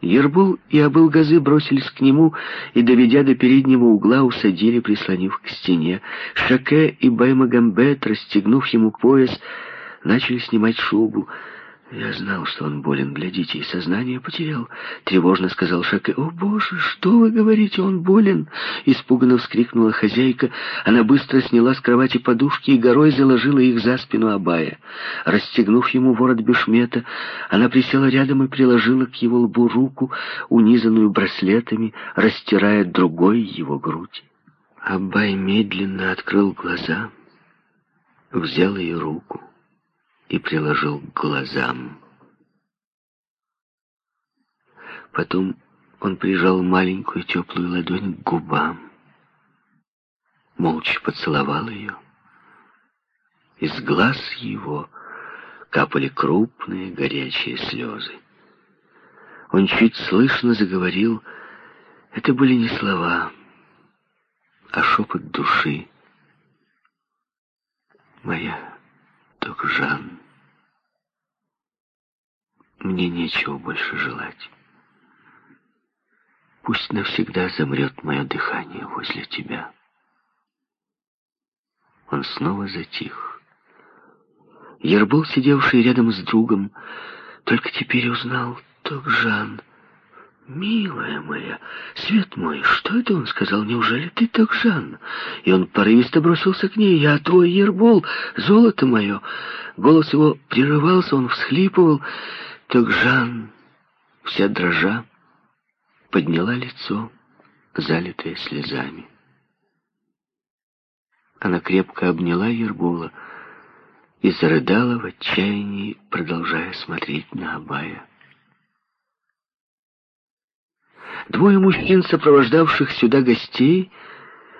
Ербул и Абылгазы бросились к нему и, доведя до переднего угла, усадили, прислонив к стене. Шаке и Баймагамбет, расстегнув ему пояс, начали снимать шубу. «Я знал, что он болен, глядите, и сознание потерял», — тревожно сказал Шаке. «О, Боже, что вы говорите, он болен?» — испуганно вскрикнула хозяйка. Она быстро сняла с кровати подушки и горой заложила их за спину Абая. Расстегнув ему ворот бешмета, она присела рядом и приложила к его лбу руку, унизанную браслетами, растирая другой его грудь. Абай медленно открыл глаза, взял ее руку и приложил к глазам. Потом он прижал маленькую теплую ладонь к губам, молча поцеловал ее. Из глаз его капали крупные горячие слезы. Он чуть слышно заговорил. Это были не слова, а шепот души. Моя Токжан, мне нечего больше желать. Пусть навсегда замрет мое дыхание возле тебя. Он снова затих. Ербол, сидевший рядом с другом, только теперь узнал Токжан. «Милая моя, свет мой, что это он сказал? Неужели ты так Жан?» И он порывисто бросился к ней. «Я твой Ербол, золото мое!» Голос его прерывался, он всхлипывал. Так Жан, вся дрожа, подняла лицо, залитое слезами. Она крепко обняла Ербола и зарыдала в отчаянии, продолжая смотреть на Абая. Двое мужчин, сопровождавших сюда гостей,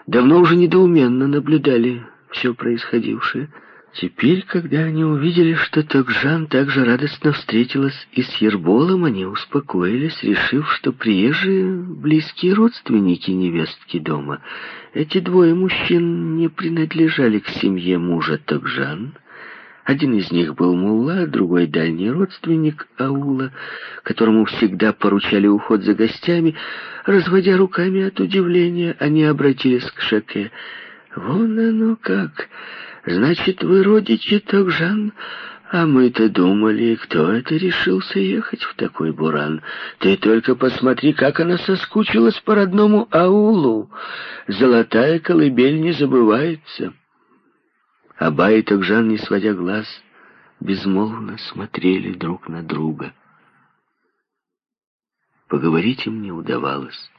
давно уже недоуменно наблюдали все происходившее. Теперь, когда они увидели, что Токжан также радостно встретилась и с Ерболом, они успокоились, решив, что приезжие близкие родственники невестки дома. Эти двое мужчин не принадлежали к семье мужа Токжан, один из них был мулла, другой дальний родственник аула, которому всегда поручали уход за гостями. Разводя руками от удивления, они обратились к Шаке. «Вон оно как! Значит, вы родичи Токжан?» А мы-то думали, кто это решился ехать в такой буран. Ты только посмотри, как она соскучилась по родному аулу. Золотая колыбель не забывается. Аба и Токжан, не сводя глаз, безмолвно смотрели друг на друга. Поговорить им не удавалось.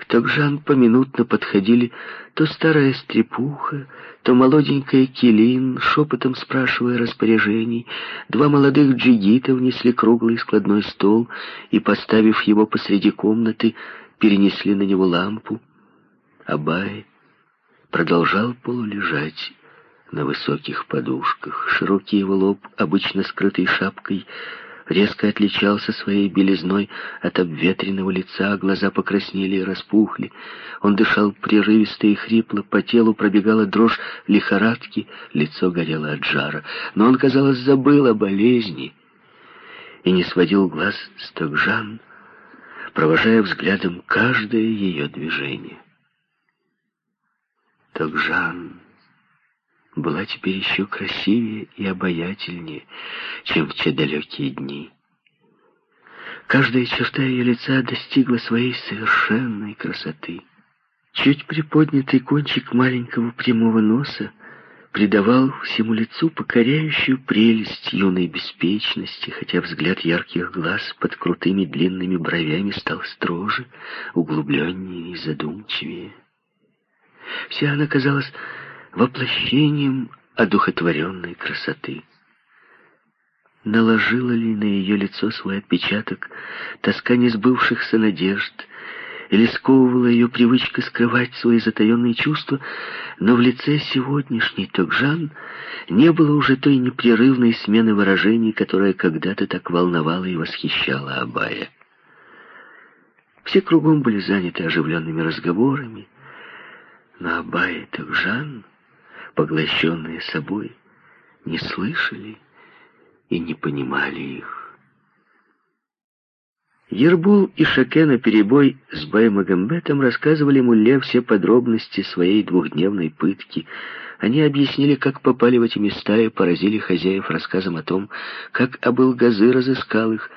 К Токжан поминутно подходили то старая стрепуха, то молоденькая Килин, шепотом спрашивая распоряжений. Два молодых джигита внесли круглый складной стол и, поставив его посреди комнаты, перенесли на него лампу. Абай продолжал полулежать на высоких подушках. Широкий его лоб, обычно скрытый шапкой, резко отличался своей белизной от обветренного лица, глаза покраснели и распухли. Он дышал прерывисто и хрипло, по телу пробегала дрожь лихорадки, лицо горело от жара. Но он, казалось, забыл о болезни и не сводил глаз с Токжан, провожая взглядом каждое ее движение. Так Жан была теперь еще красивее и обаятельнее, чем в те далекие дни. Каждая черта ее лица достигла своей совершенной красоты. Чуть приподнятый кончик маленького прямого носа придавал всему лицу покоряющую прелесть юной беспечности, хотя взгляд ярких глаз под крутыми длинными бровями стал строже, углубленнее и задумчивее. Вся она казалась воплощением одухотворенной красоты. Наложила ли на ее лицо свой отпечаток тоска несбывшихся надежд, или сковывала ее привычка скрывать свои затаенные чувства, но в лице сегодняшней Токжан не было уже той непрерывной смены выражений, которая когда-то так волновала и восхищала Абая. Все кругом были заняты оживленными разговорами, но Абай и Токжан, поглощенные собой, не слышали и не понимали их. Ербул и Шаке перебой с Баймагамбетом рассказывали Мулле все подробности своей двухдневной пытки. Они объяснили, как попали в эти места и поразили хозяев рассказом о том, как Абыл-Газы разыскал их.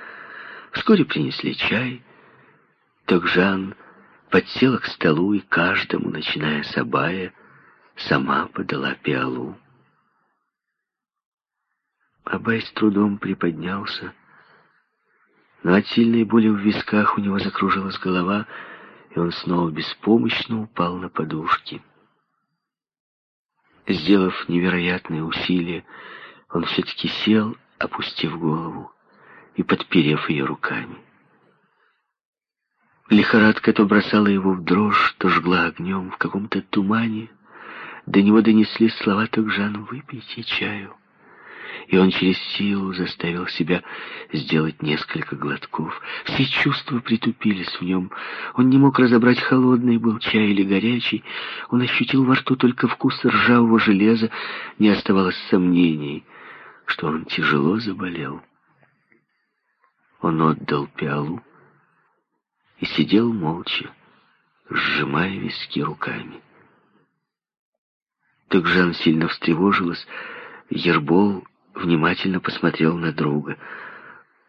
Вскоре принесли чай. Токжан подсела к столу и каждому, начиная с Абая, сама подала пиалу. Абай с трудом приподнялся, но от сильной боли в висках у него закружилась голова, и он снова беспомощно упал на подушки. Сделав невероятные усилия, он все-таки сел, опустив голову и подперев ее руками. Лихорадка то бросала его в дрожь, то жгла огнем в каком-то тумане. До него донесли слова «Токжан, выпейте чаю» и он через силу заставил себя сделать несколько глотков. Все чувства притупились в нем. Он не мог разобрать, холодный был чай или горячий. Он ощутил во рту только вкус ржавого железа. Не оставалось сомнений, что он тяжело заболел. Он отдал пиалу и сидел молча, сжимая виски руками. Так Жан сильно встревожилась. Ербол внимательно посмотрел на друга.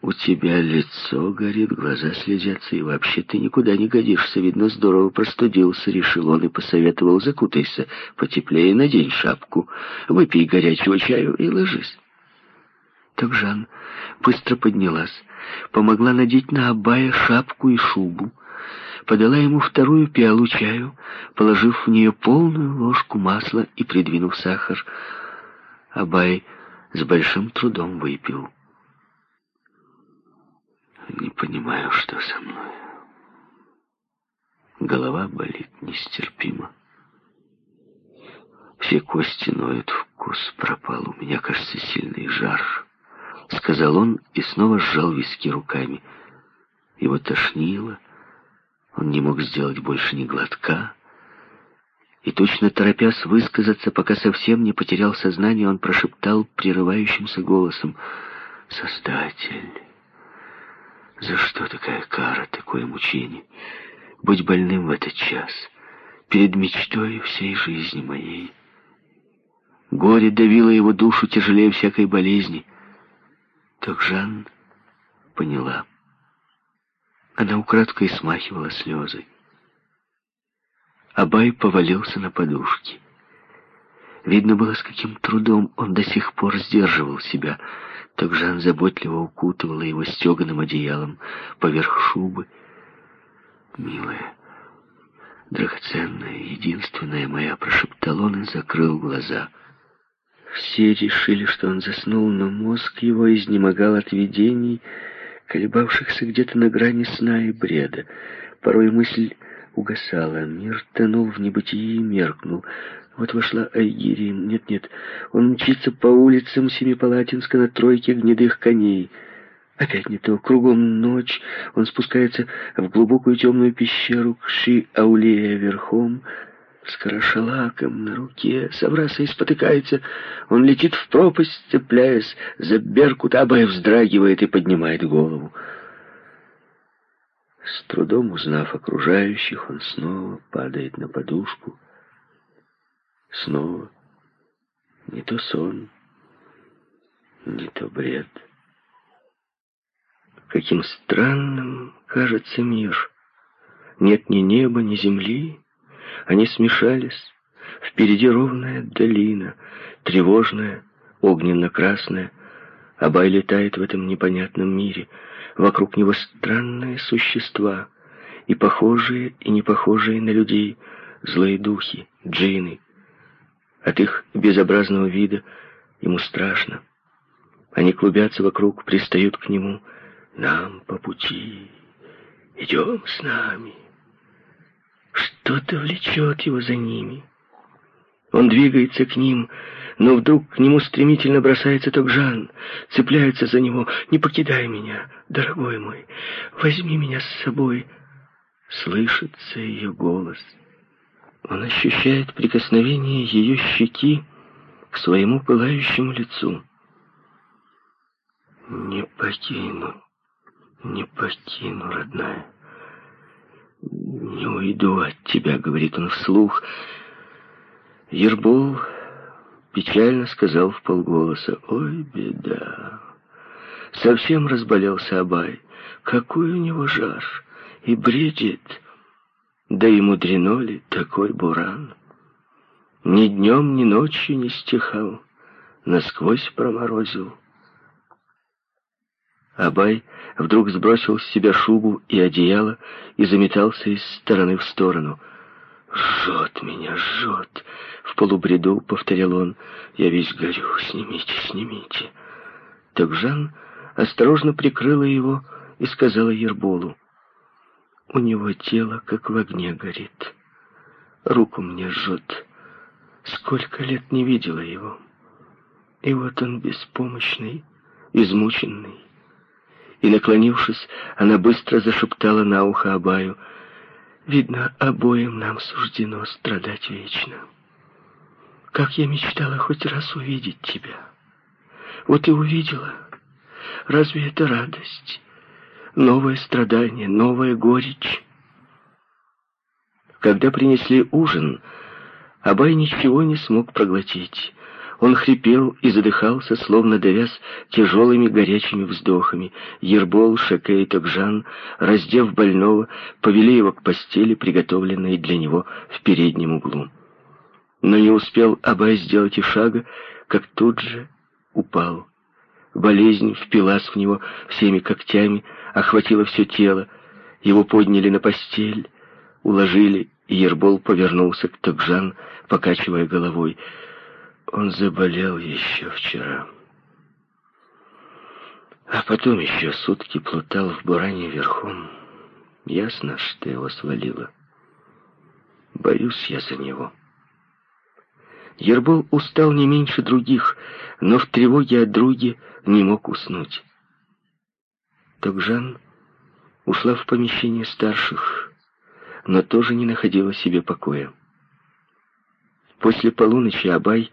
«У тебя лицо горит, глаза слезятся, и вообще ты никуда не годишься. Видно, здорово простудился, решил он и посоветовал. Закутайся потеплее, надень шапку, выпей горячего чаю и ложись». Так Жан быстро поднялась, помогла надеть на Абая шапку и шубу, подала ему вторую пиалу чаю, положив в нее полную ложку масла и придвинув сахар. Абай с большим трудом выпил. Не понимаю, что со мной. Голова болит нестерпимо. Все кости ноют, вкус пропал. У меня, кажется, сильный жар. Сказал он и снова сжал виски руками. Его тошнило. Он не мог сделать больше ни глотка. И точно торопясь высказаться, пока совсем не потерял сознание, он прошептал прерывающимся голосом «Создатель, за что такая кара, такое мучение? Быть больным в этот час, перед мечтой всей жизни моей». Горе давило его душу тяжелее всякой болезни. Так Жан поняла. Она украдкой смахивала слезы. Абай повалился на подушки. Видно было, с каким трудом он до сих пор сдерживал себя. Так Жан заботливо укутывала его стеганым одеялом поверх шубы. «Милая, драгоценная, единственная моя», — прошептал он и закрыл глаза. Все решили, что он заснул, но мозг его изнемогал от видений, колебавшихся где-то на грани сна и бреда. Порой мысль угасала. Мир тонул в небытии и меркнул. Вот вошла Айгири. Нет-нет, он мчится по улицам Семипалатинска на тройке гнедых коней. Опять не то. Кругом ночь. Он спускается в глубокую темную пещеру к Ши-Аулея верхом, с карашалаком на руке. Савраса и спотыкается. Он летит в пропасть, цепляясь за беркут. Абай вздрагивает и поднимает голову. С трудом узнав окружающих, он снова падает на подушку. Снова. Не то сон, не то бред. Каким странным кажется мир. Нет ни неба, ни земли. Они смешались. Впереди ровная долина, тревожная, огненно-красная. Абай летает в этом непонятном мире — Вокруг него странные существа, и похожие, и не похожие на людей, злые духи, джинны. От их безобразного вида ему страшно. Они клубятся вокруг, пристают к нему. «Нам по пути. Идем с нами». Что-то влечет его за ними. Он двигается к ним, но вдруг к нему стремительно бросается Токжан, цепляется за него. «Не покидай меня, дорогой мой, возьми меня с собой». Слышится ее голос. Он ощущает прикосновение ее щеки к своему пылающему лицу. «Не покину, «Не покину, родная. Уйду от тебя», — говорит он вслух. Ербол печально сказал в полголоса, «Ой, беда! Совсем разболелся Абай. Какой у него жар! И бредит! Да и мудрено ли такой буран? Ни днем, ни ночью не стихал, насквозь проморозил». Абай вдруг сбросил с себя шубу и одеяло и заметался из стороны в сторону. «Жжет меня, жжет!» — в полубреду повторял он. «Я весь горю, снимите, снимите!» Так Жан осторожно прикрыла его и сказала Ерболу. «У него тело, как в огне, горит. Руку мне жжет. Сколько лет не видела его. И вот он беспомощный, измученный, и, наклонившись, она быстро зашептала на ухо Абаю, «Видно, обоим нам суждено страдать вечно. Как я мечтала хоть раз увидеть тебя. Вот и увидела. Разве это радость? Новое страдание, новая горечь?» Когда принесли ужин, Абай ничего не смог проглотить. Он хрипел и задыхался, словно давясь тяжелыми горячими вздохами. Ербол, Шаке и Токжан, раздев больного, повели его к постели, приготовленной для него в переднем углу. Но не успел Абай сделать и шага, как тут же упал. Болезнь впилась в него всеми когтями, охватила все тело. Его подняли на постель, уложили, и Ербол повернулся к Токжан, покачивая головой — он заболел еще вчера. А потом еще сутки плутал в буране верхом. Ясно, что его свалило. Боюсь я за него. Ербол устал не меньше других, но в тревоге о друге не мог уснуть. Токжан ушла в помещение старших, но тоже не находила себе покоя. После полуночи Абай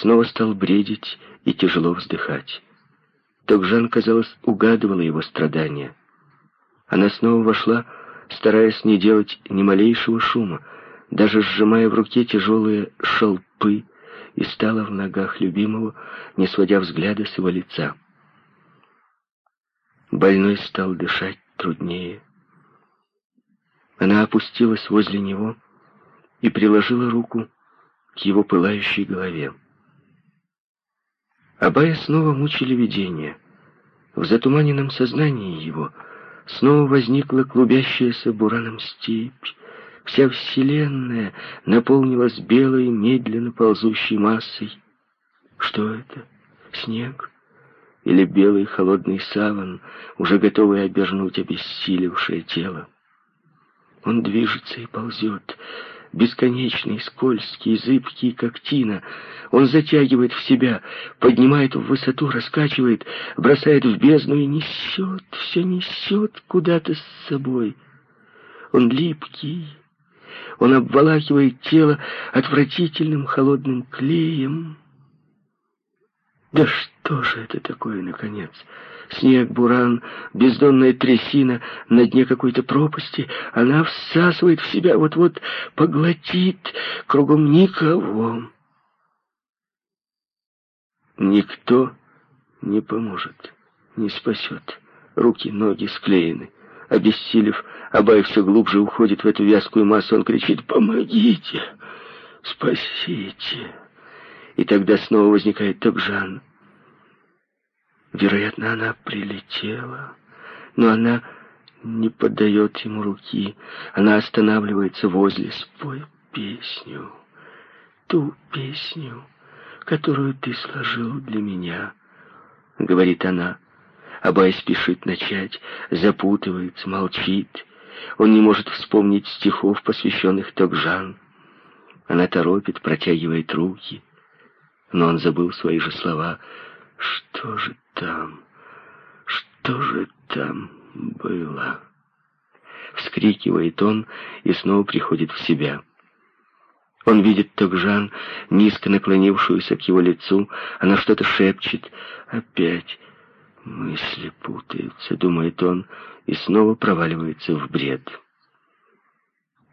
снова стал бредить и тяжело вздыхать. Токжан, казалось, угадывала его страдания. Она снова вошла, стараясь не делать ни малейшего шума, даже сжимая в руке тяжелые шелпы, и стала в ногах любимого, не сводя взгляда с его лица. Больной стал дышать труднее. Она опустилась возле него и приложила руку к его пылающей голове. Абая снова мучили видения. В затуманенном сознании его снова возникла клубящаяся бураном степь. Вся вселенная наполнилась белой, медленно ползущей массой. Что это? Снег? Или белый холодный саван, уже готовый обернуть обессилевшее тело? Он движется и ползет, бесконечный, скользкий, зыбкий, как тина. Он затягивает в себя, поднимает в высоту, раскачивает, бросает в бездну и несет, все несет куда-то с собой. Он липкий, он обволакивает тело отвратительным холодным клеем. Да что же это такое, наконец? Снег, буран, бездонная трясина на дне какой-то пропасти. Она всасывает в себя, вот-вот поглотит, кругом никого. Никто не поможет, не спасет. Руки, ноги склеены. Обессилев, Абай все глубже уходит в эту вязкую массу. Он кричит «Помогите! Спасите!» И тогда снова возникает Токжан. Вероятно, она прилетела, но она не подает ему руки. Она останавливается возле. Спой песню, ту песню, которую ты сложил для меня, — говорит она. Абай спешит начать, запутывается, молчит. Он не может вспомнить стихов, посвященных Токжан. Она торопит, протягивает руки. Но он забыл свои же слова. Что же там? Что же там было? Вскрикивает он и снова приходит в себя. Он видит Токжан, низко наклонившуюся к его лицу. Она что-то шепчет. Опять Мысли путаются, думает он, и снова проваливается в бред.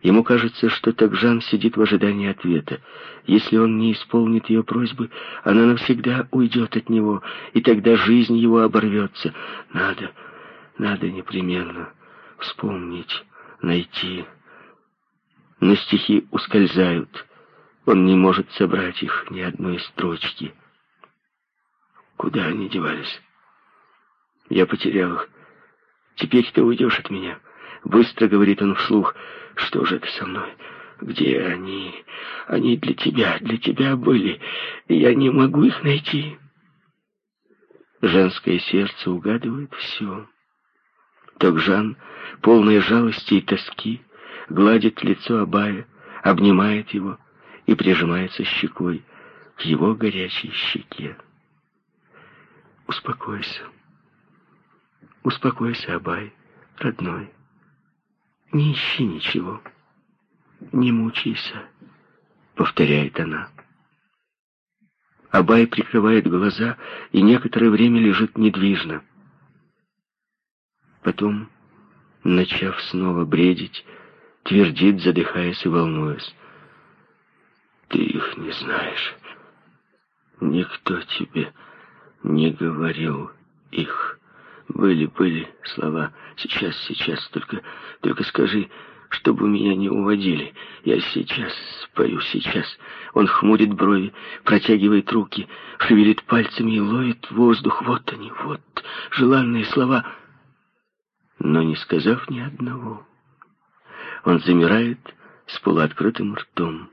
Ему кажется, что Такжан сидит в ожидании ответа. Если он не исполнит ее просьбы, она навсегда уйдет от него, и тогда жизнь его оборвется. Надо, надо непременно вспомнить, найти. Но стихи ускользают. Он не может собрать их ни одной строчки. Куда они девались? Я потерял их. Теперь ты уйдешь от меня. Быстро говорит он вслух. Что же это со мной? Где они? Они для тебя, для тебя были. Я не могу их найти. Женское сердце угадывает все. Тогжан, полная жалости и тоски, гладит лицо Абая, обнимает его и прижимается щекой к его горячей щеке. Успокойся. Успокойся, Абай, родной. Не ищи ничего. Не мучайся, повторяет она. Абай прикрывает глаза и некоторое время лежит недвижно. Потом, начав снова бредить, твердит, задыхаясь и волнуясь. Ты их не знаешь. Никто тебе не говорил их. Были, были слова. Сейчас, сейчас, только, только скажи, чтобы меня не уводили. Я сейчас спою, сейчас. Он хмурит брови, протягивает руки, шевелит пальцами и ловит воздух. Вот они, вот желанные слова. Но не сказав ни одного, он замирает с полуоткрытым ртом.